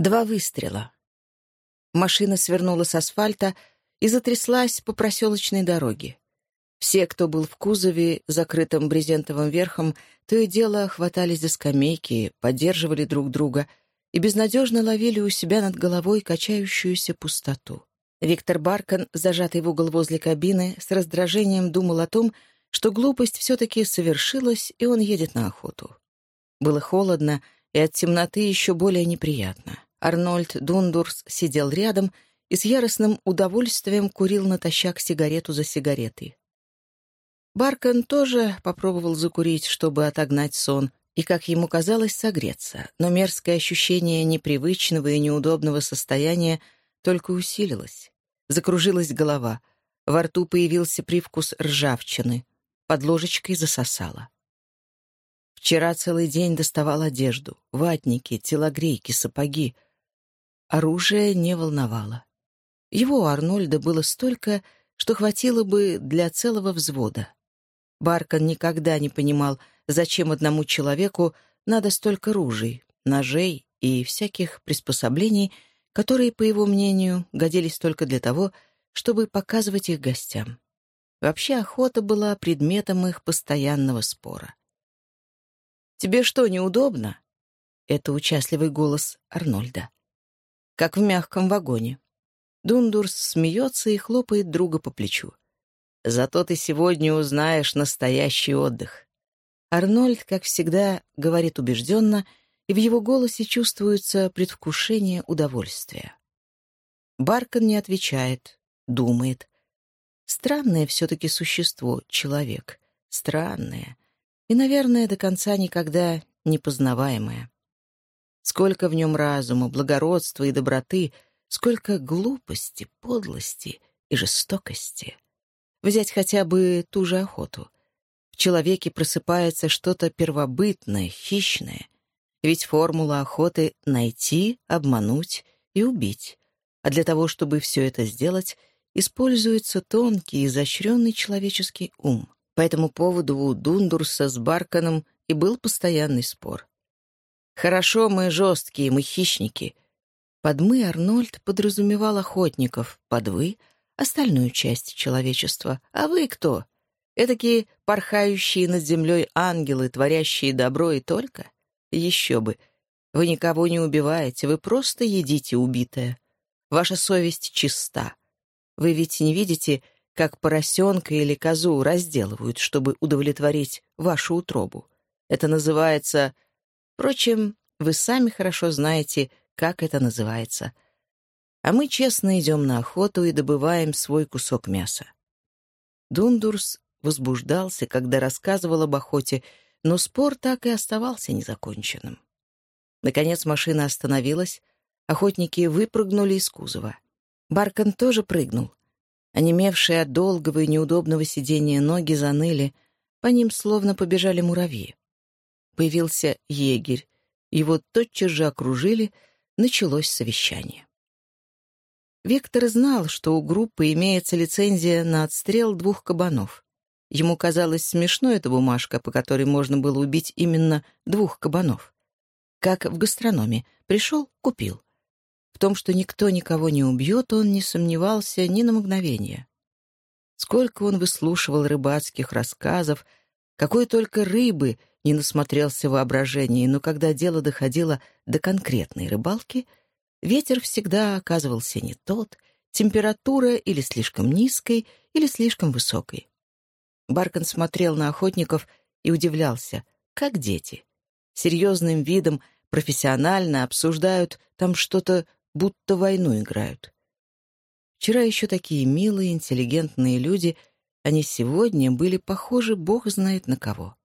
Два выстрела. Машина свернула с асфальта и затряслась по проселочной дороге. Все, кто был в кузове, закрытым брезентовым верхом, то и дело хватались за скамейки, поддерживали друг друга и безнадежно ловили у себя над головой качающуюся пустоту. Виктор Баркан, зажатый в угол возле кабины, с раздражением думал о том, что глупость все-таки совершилась, и он едет на охоту. Было холодно, и от темноты еще более неприятно. Арнольд Дундурс сидел рядом и с яростным удовольствием курил натощак сигарету за сигаретой. Баркан тоже попробовал закурить, чтобы отогнать сон, и, как ему казалось, согреться, но мерзкое ощущение непривычного и неудобного состояния только усилилось. Закружилась голова, во рту появился привкус ржавчины, под ложечкой засосало. Вчера целый день доставал одежду, ватники, телогрейки, сапоги. Оружие не волновало. Его у Арнольда было столько, что хватило бы для целого взвода. Баркан никогда не понимал, зачем одному человеку надо столько ружей, ножей и всяких приспособлений, которые, по его мнению, годились только для того, чтобы показывать их гостям. Вообще охота была предметом их постоянного спора. «Тебе что, неудобно?» — это участливый голос Арнольда. Как в мягком вагоне. Дундурс смеется и хлопает друга по плечу. Зато ты сегодня узнаешь настоящий отдых. Арнольд, как всегда, говорит убежденно, и в его голосе чувствуется предвкушение удовольствия. Баркан не отвечает, думает. Странное все-таки существо, человек. Странное. И, наверное, до конца никогда не познаваемое. Сколько в нем разума, благородства и доброты, сколько глупости, подлости и жестокости — Взять хотя бы ту же охоту. В человеке просыпается что-то первобытное, хищное. Ведь формула охоты — найти, обмануть и убить. А для того, чтобы все это сделать, используется тонкий, изощренный человеческий ум. По этому поводу у Дундурса с Барканом и был постоянный спор. «Хорошо, мы жесткие, мы хищники». Под «мы» Арнольд подразумевал охотников, под «вы» — остальную часть человечества. А вы кто? Этакие порхающие над землей ангелы, творящие добро и только? Еще бы. Вы никого не убиваете, вы просто едите убитое. Ваша совесть чиста. Вы ведь не видите, как поросенка или козу разделывают, чтобы удовлетворить вашу утробу. Это называется... Впрочем, вы сами хорошо знаете, как это называется — а мы честно идем на охоту и добываем свой кусок мяса. Дундурс возбуждался, когда рассказывал об охоте, но спор так и оставался незаконченным. Наконец машина остановилась, охотники выпрыгнули из кузова. Баркан тоже прыгнул. Онемевшие от долгого и неудобного сидения ноги заныли, по ним словно побежали муравьи. Появился егерь, его тотчас же окружили, началось совещание. Виктор знал, что у группы имеется лицензия на отстрел двух кабанов. Ему казалось смешно эта бумажка, по которой можно было убить именно двух кабанов. Как в гастрономе. Пришел — купил. В том, что никто никого не убьет, он не сомневался ни на мгновение. Сколько он выслушивал рыбацких рассказов, какой только рыбы не насмотрелся воображении, но когда дело доходило до конкретной рыбалки — Ветер всегда оказывался не тот, температура или слишком низкой, или слишком высокой. Баркан смотрел на охотников и удивлялся, как дети. Серьезным видом, профессионально обсуждают там что-то, будто войну играют. Вчера еще такие милые, интеллигентные люди, они сегодня были похожи бог знает на кого.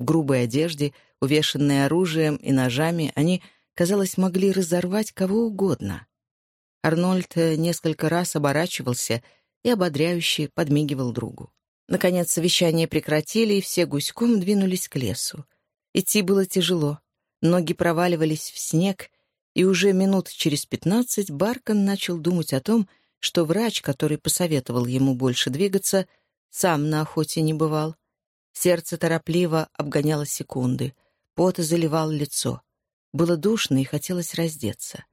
В грубой одежде, увешанные оружием и ножами, они казалось, могли разорвать кого угодно. Арнольд э, несколько раз оборачивался и ободряюще подмигивал другу. Наконец совещание прекратили, и все гуськом двинулись к лесу. Идти было тяжело. Ноги проваливались в снег, и уже минут через пятнадцать Баркан начал думать о том, что врач, который посоветовал ему больше двигаться, сам на охоте не бывал. Сердце торопливо обгоняло секунды, пот заливал лицо. Было душно и хотелось раздеться.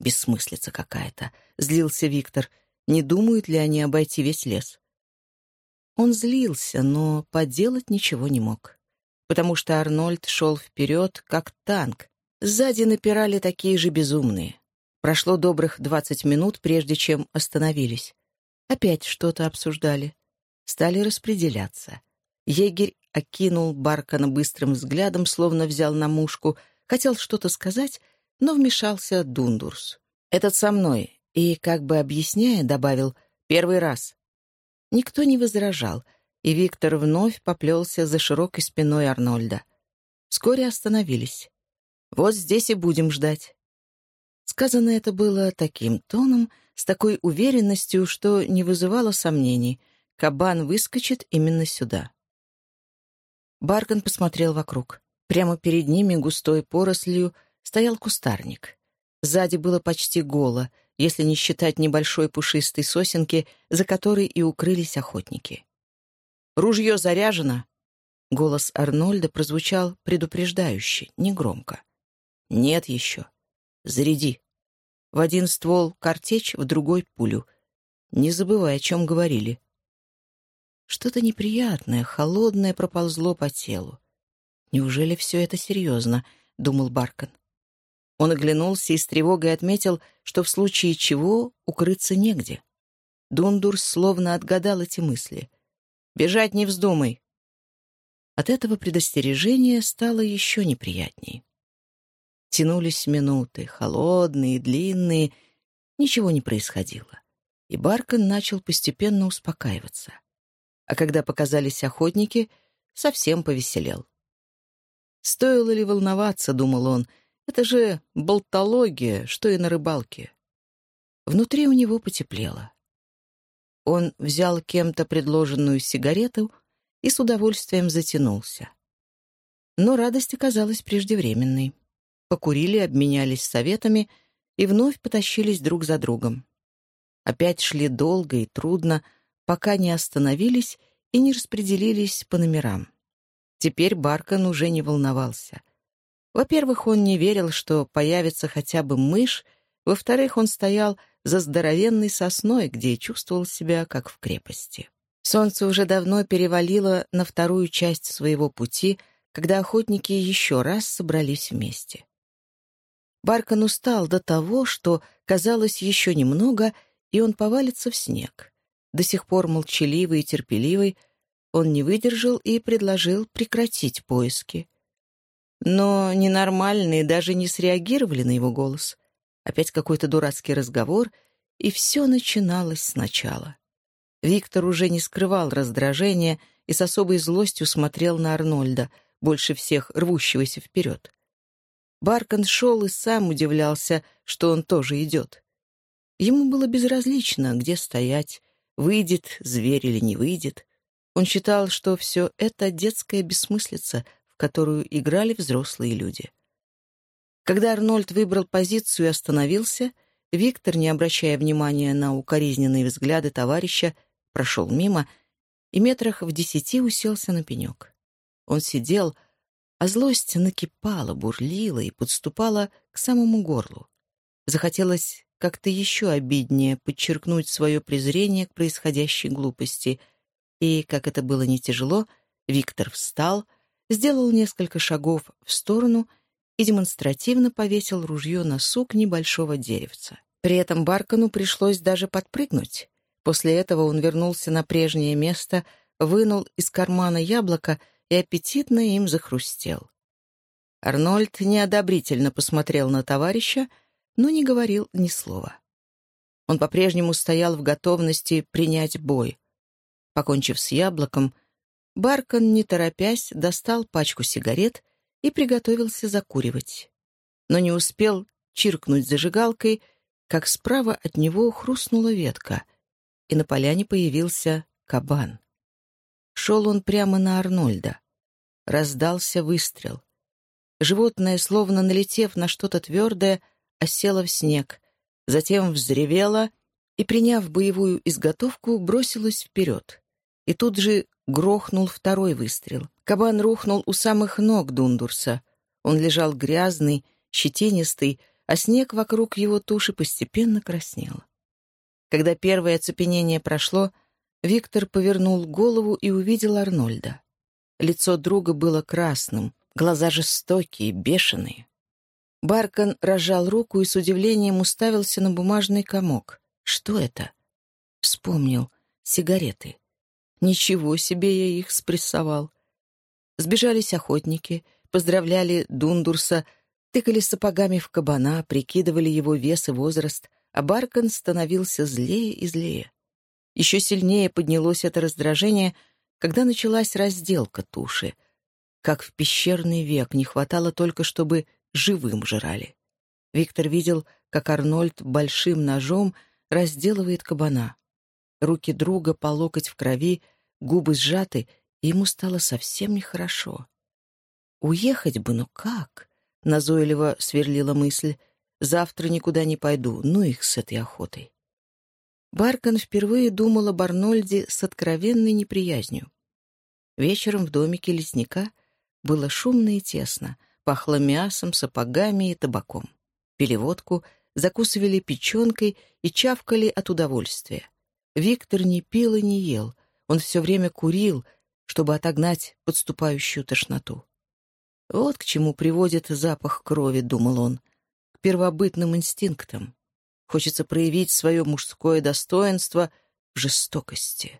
Бессмыслица какая-то. Злился Виктор. Не думают ли они обойти весь лес? Он злился, но поделать ничего не мог. Потому что Арнольд шел вперед, как танк. Сзади напирали такие же безумные. Прошло добрых двадцать минут, прежде чем остановились. Опять что-то обсуждали. Стали распределяться. Егерь окинул Баркана быстрым взглядом, словно взял на мушку, хотел что-то сказать, но вмешался Дундурс. «Этот со мной», и, как бы объясняя, добавил «первый раз». Никто не возражал, и Виктор вновь поплелся за широкой спиной Арнольда. Вскоре остановились. «Вот здесь и будем ждать». Сказано это было таким тоном, с такой уверенностью, что не вызывало сомнений. Кабан выскочит именно сюда. Баркан посмотрел вокруг. Прямо перед ними густой порослью стоял кустарник. Сзади было почти голо, если не считать небольшой пушистой сосенки, за которой и укрылись охотники. «Ружье заряжено!» Голос Арнольда прозвучал предупреждающе, негромко. «Нет еще. Заряди. В один ствол картечь, в другой — пулю. Не забывай, о чем говорили». Что-то неприятное, холодное проползло по телу. «Неужели все это серьезно?» — думал Баркан. Он оглянулся и с тревогой отметил, что в случае чего укрыться негде. Дундурс словно отгадал эти мысли. «Бежать не вздумай!» От этого предостережения стало еще неприятней. Тянулись минуты, холодные, длинные, ничего не происходило. И Баркан начал постепенно успокаиваться. А когда показались охотники, совсем повеселел. «Стоило ли волноваться?» — думал он — это же болтология, что и на рыбалке. Внутри у него потеплело. Он взял кем-то предложенную сигарету и с удовольствием затянулся. Но радость оказалась преждевременной. Покурили, обменялись советами и вновь потащились друг за другом. Опять шли долго и трудно, пока не остановились и не распределились по номерам. Теперь Баркан уже не волновался. Во-первых, он не верил, что появится хотя бы мышь, во-вторых, он стоял за здоровенной сосной, где чувствовал себя как в крепости. Солнце уже давно перевалило на вторую часть своего пути, когда охотники еще раз собрались вместе. Баркан устал до того, что, казалось, еще немного, и он повалится в снег. До сих пор молчаливый и терпеливый, он не выдержал и предложил прекратить поиски — но ненормальные даже не среагировали на его голос. Опять какой-то дурацкий разговор, и все начиналось сначала. Виктор уже не скрывал раздражения и с особой злостью смотрел на Арнольда, больше всех рвущегося вперед. Баркан шел и сам удивлялся, что он тоже идет. Ему было безразлично, где стоять, выйдет зверь или не выйдет. Он считал, что все это детская бессмыслица — которую играли взрослые люди. Когда Арнольд выбрал позицию и остановился, Виктор, не обращая внимания на укоризненные взгляды товарища, прошел мимо и метрах в десяти уселся на пенек. Он сидел, а злость накипала, бурлила и подступала к самому горлу. Захотелось как-то еще обиднее подчеркнуть свое презрение к происходящей глупости, и, как это было не тяжело, Виктор встал — сделал несколько шагов в сторону и демонстративно повесил ружье на сук небольшого деревца. При этом Баркану пришлось даже подпрыгнуть. После этого он вернулся на прежнее место, вынул из кармана яблоко и аппетитно им захрустел. Арнольд неодобрительно посмотрел на товарища, но не говорил ни слова. Он по-прежнему стоял в готовности принять бой. Покончив с яблоком, Баркан, не торопясь, достал пачку сигарет и приготовился закуривать. Но не успел чиркнуть зажигалкой, как справа от него хрустнула ветка, и на поляне появился кабан. Шел он прямо на Арнольда. Раздался выстрел. Животное, словно налетев на что-то твердое, осело в снег, затем взревело и, приняв боевую изготовку, бросилось вперед. И тут же Грохнул второй выстрел. Кабан рухнул у самых ног Дундурса. Он лежал грязный, щетинистый, а снег вокруг его туши постепенно краснел. Когда первое оцепенение прошло, Виктор повернул голову и увидел Арнольда. Лицо друга было красным, глаза жестокие, бешеные. Баркан разжал руку и с удивлением уставился на бумажный комок. Что это? Вспомнил. Сигареты. Ничего себе я их спрессовал. Сбежались охотники, поздравляли Дундурса, тыкали сапогами в кабана, прикидывали его вес и возраст, а Баркан становился злее и злее. Еще сильнее поднялось это раздражение, когда началась разделка туши. Как в пещерный век не хватало только, чтобы живым жрали. Виктор видел, как Арнольд большим ножом разделывает кабана. Руки друга по локоть в крови, губы сжаты, и ему стало совсем нехорошо. «Уехать бы, но как?» — назойливо сверлила мысль. «Завтра никуда не пойду, ну их с этой охотой». Баркан впервые думал об Арнольде с откровенной неприязнью. Вечером в домике лесника было шумно и тесно, пахло мясом, сапогами и табаком. Пили водку, закусывали печенкой и чавкали от удовольствия. Виктор не пил и не ел, он все время курил, чтобы отогнать подступающую тошноту. Вот к чему приводит запах крови, думал он, к первобытным инстинктам. Хочется проявить свое мужское достоинство в жестокости.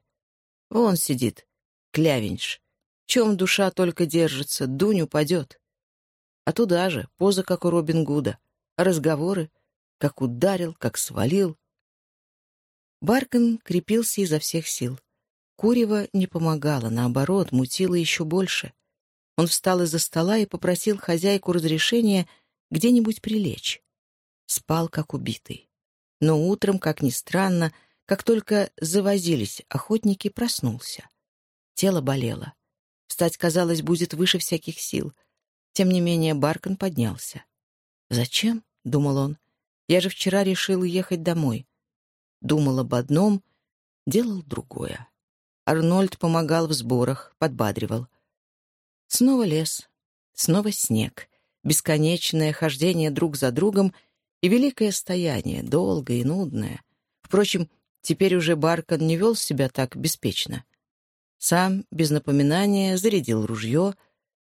Вон сидит, клявеньш. Чем душа только держится, дунь упадет. А туда же, поза, как у Робин Гуда. разговоры, как ударил, как свалил. Баркан крепился изо всех сил. Курева не помогало, наоборот, мутило еще больше. Он встал из-за стола и попросил хозяйку разрешения где-нибудь прилечь. Спал, как убитый. Но утром, как ни странно, как только завозились охотники, проснулся. Тело болело. Встать, казалось, будет выше всяких сил. Тем не менее Баркан поднялся. «Зачем?» — думал он. «Я же вчера решил ехать домой». Думал об одном, делал другое. Арнольд помогал в сборах, подбадривал. Снова лес, снова снег, бесконечное хождение друг за другом и великое стояние, долгое и нудное. Впрочем, теперь уже Баркан не вел себя так беспечно. Сам, без напоминания, зарядил ружье,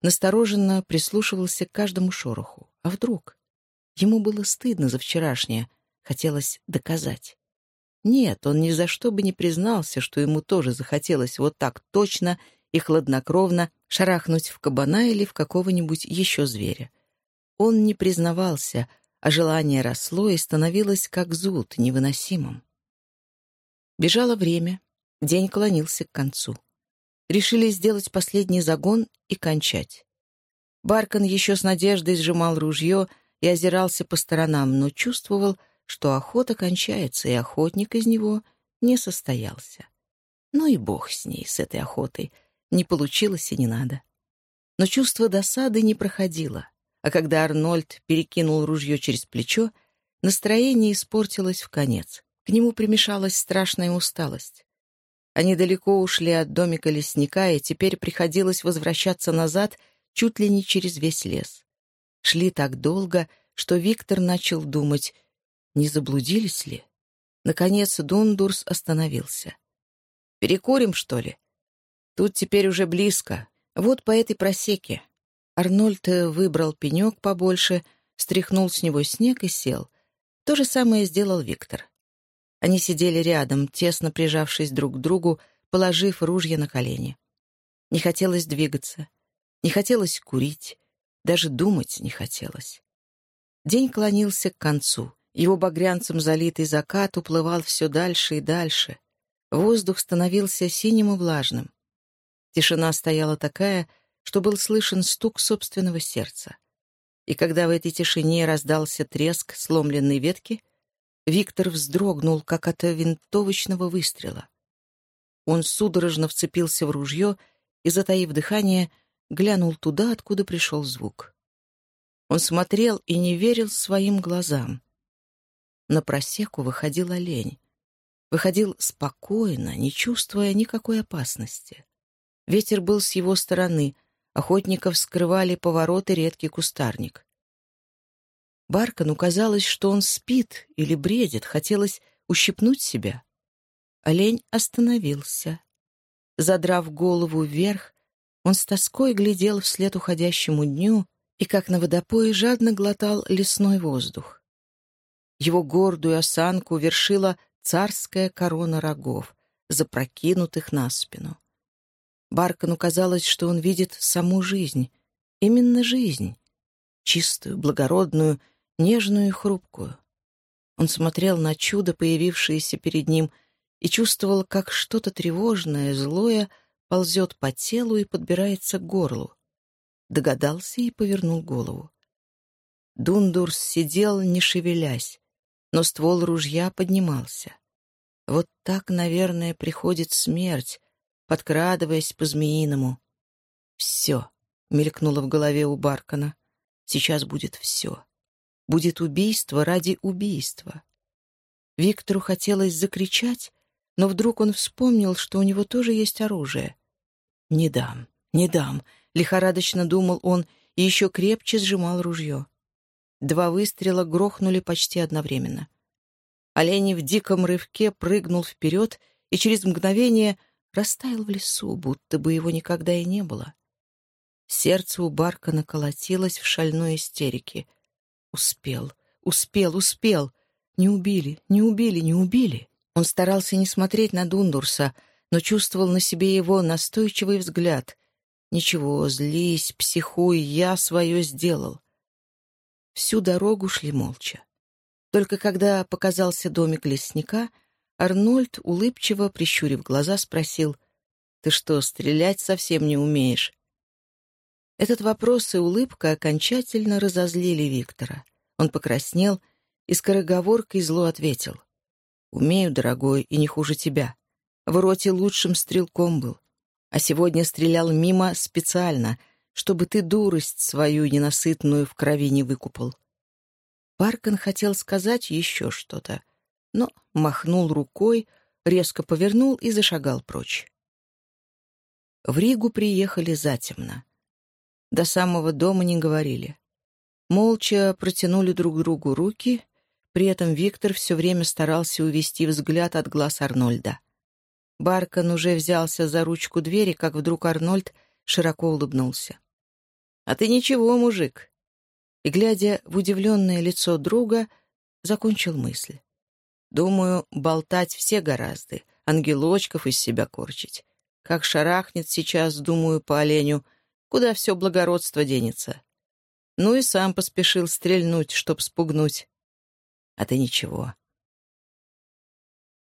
настороженно прислушивался к каждому шороху. А вдруг? Ему было стыдно за вчерашнее, хотелось доказать. Нет, он ни за что бы не признался, что ему тоже захотелось вот так точно и хладнокровно шарахнуть в кабана или в какого-нибудь еще зверя. Он не признавался, а желание росло и становилось как зуд, невыносимым. Бежало время, день клонился к концу. Решили сделать последний загон и кончать. Баркан еще с надеждой сжимал ружье и озирался по сторонам, но чувствовал, что охота кончается, и охотник из него не состоялся. Ну и бог с ней, с этой охотой. Не получилось и не надо. Но чувство досады не проходило, а когда Арнольд перекинул ружье через плечо, настроение испортилось в конец. К нему примешалась страшная усталость. Они далеко ушли от домика лесника, и теперь приходилось возвращаться назад чуть ли не через весь лес. Шли так долго, что Виктор начал думать, не заблудились ли? Наконец Дундурс остановился. «Перекурим, что ли?» «Тут теперь уже близко. Вот по этой просеке». Арнольд выбрал пенек побольше, стряхнул с него снег и сел. То же самое сделал Виктор. Они сидели рядом, тесно прижавшись друг к другу, положив ружья на колени. Не хотелось двигаться, не хотелось курить, даже думать не хотелось. День клонился к концу. Его багрянцем залитый закат уплывал все дальше и дальше. Воздух становился синим и влажным. Тишина стояла такая, что был слышен стук собственного сердца. И когда в этой тишине раздался треск сломленной ветки, Виктор вздрогнул, как от винтовочного выстрела. Он судорожно вцепился в ружье и, затаив дыхание, глянул туда, откуда пришел звук. Он смотрел и не верил своим глазам. На просеку выходил олень. Выходил спокойно, не чувствуя никакой опасности. Ветер был с его стороны, охотников скрывали повороты редкий кустарник. Баркану казалось, что он спит или бредит, хотелось ущипнуть себя. Олень остановился. Задрав голову вверх, он с тоской глядел вслед уходящему дню и, как на водопое, жадно глотал лесной воздух. Его гордую осанку вершила царская корона рогов, запрокинутых на спину. Баркану казалось, что он видит саму жизнь, именно жизнь, чистую, благородную, нежную и хрупкую. Он смотрел на чудо, появившееся перед ним, и чувствовал, как что-то тревожное, злое ползет по телу и подбирается к горлу. Догадался и повернул голову. Дундурс сидел, не шевелясь, но ствол ружья поднимался. Вот так, наверное, приходит смерть, подкрадываясь по-змеиному. «Все», — мелькнуло в голове у Баркана, — «сейчас будет все. Будет убийство ради убийства». Виктору хотелось закричать, но вдруг он вспомнил, что у него тоже есть оружие. «Не дам, не дам», — лихорадочно думал он и еще крепче сжимал ружье. Два выстрела грохнули почти одновременно. Олень в диком рывке прыгнул вперед и через мгновение растаял в лесу, будто бы его никогда и не было. Сердце у Барка наколотилось в шальной истерике. Успел, успел, успел. Не убили, не убили, не убили. Он старался не смотреть на Дундурса, но чувствовал на себе его настойчивый взгляд. «Ничего, злись, психуй, я свое сделал». Всю дорогу шли молча. Только когда показался домик лесника, Арнольд, улыбчиво прищурив глаза, спросил, «Ты что, стрелять совсем не умеешь?» Этот вопрос и улыбка окончательно разозлили Виктора. Он покраснел и скороговоркой зло ответил. «Умею, дорогой, и не хуже тебя. В роте лучшим стрелком был. А сегодня стрелял мимо специально, чтобы ты дурость свою ненасытную в крови не выкупал». Паркан хотел сказать еще что-то, но махнул рукой, резко повернул и зашагал прочь. В Ригу приехали затемно. До самого дома не говорили. Молча протянули друг другу руки, при этом Виктор все время старался увести взгляд от глаз Арнольда. Баркан уже взялся за ручку двери, как вдруг Арнольд широко улыбнулся. «А ты ничего, мужик!» И, глядя в удивленное лицо друга, закончил мысль. «Думаю, болтать все гораздо, ангелочков из себя корчить. Как шарахнет сейчас, думаю, по оленю, куда все благородство денется. Ну и сам поспешил стрельнуть, чтоб спугнуть. А ты ничего.